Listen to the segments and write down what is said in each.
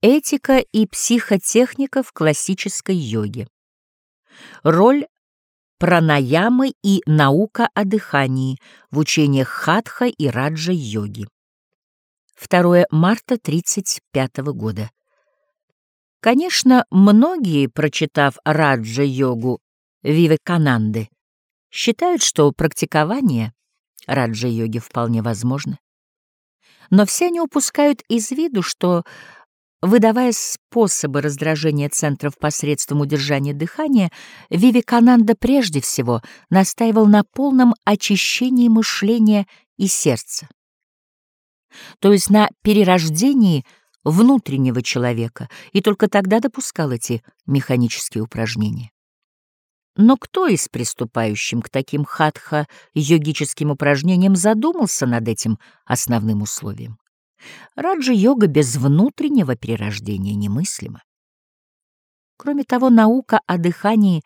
Этика и психотехника в классической йоге. Роль пранаямы и наука о дыхании в учениях хатха и раджа-йоги. 2 марта 35 года. Конечно, многие, прочитав раджа-йогу Вивекананды, считают, что практикование раджа-йоги вполне возможно. Но все они упускают из виду, что Выдавая способы раздражения центров посредством удержания дыхания, Вивекананда прежде всего настаивал на полном очищении мышления и сердца, то есть на перерождении внутреннего человека, и только тогда допускал эти механические упражнения. Но кто из приступающим к таким хатха-йогическим упражнениям задумался над этим основным условием? Раджа-йога без внутреннего перерождения немыслима. Кроме того, наука о дыхании,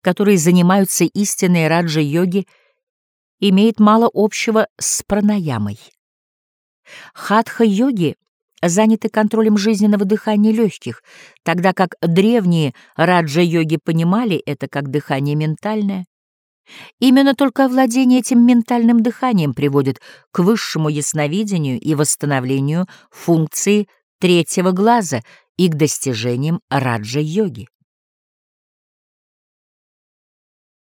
которой занимаются истинные раджа-йоги, имеет мало общего с пранаямой. Хатха-йоги заняты контролем жизненного дыхания легких, тогда как древние раджа-йоги понимали это как дыхание ментальное. Именно только овладение этим ментальным дыханием приводит к высшему ясновидению и восстановлению функции третьего глаза и к достижениям раджа-йоги.